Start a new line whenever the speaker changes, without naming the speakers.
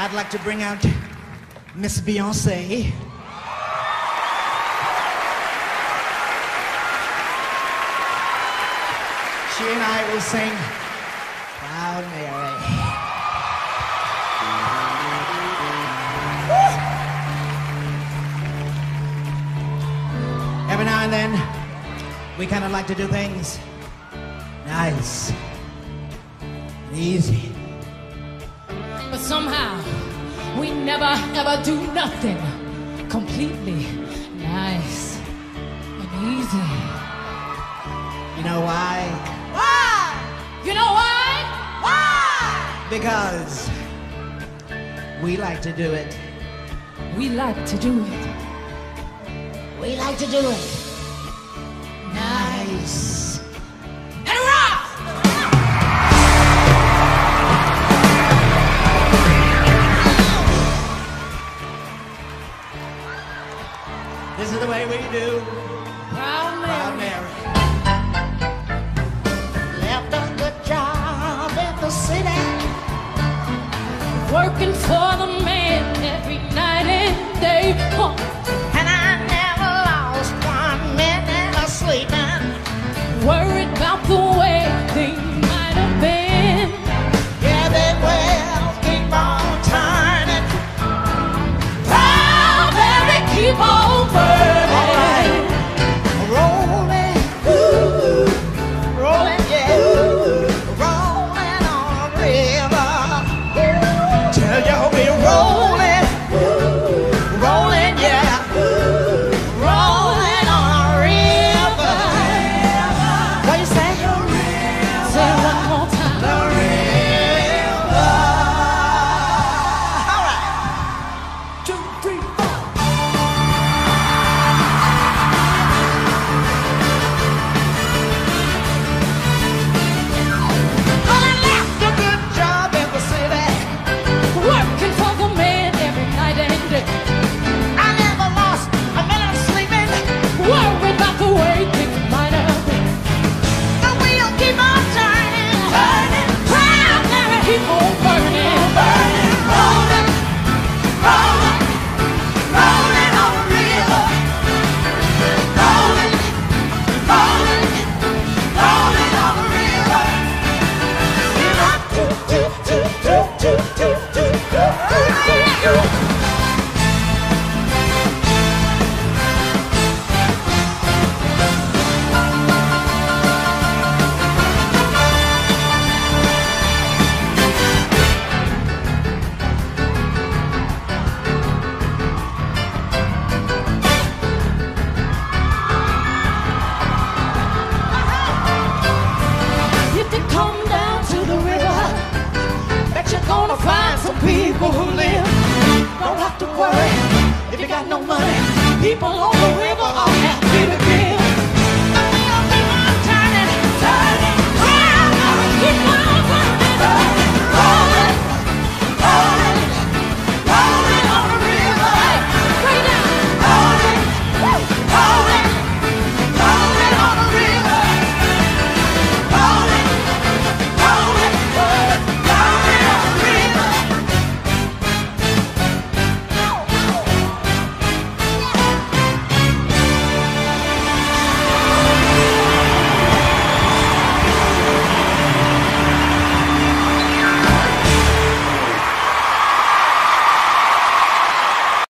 I'd like to bring out Miss Beyonce. She and I will sing Proud Mary. Every now and then, we kind of like to do things nice and easy.
But somehow, we never ever do nothing completely nice and easy.
You know why?
Why? You know why? Why?
Because we like to do it.
We like to do it. We like to do it.
Nice. The way we do.
Proud
Proud
Mary.
Mary. Left a good job in the city.
Working for the man every night and day. Huh.
And I never lost one minute of sleeping.
Worried about the
You
If you got no money, people on the river are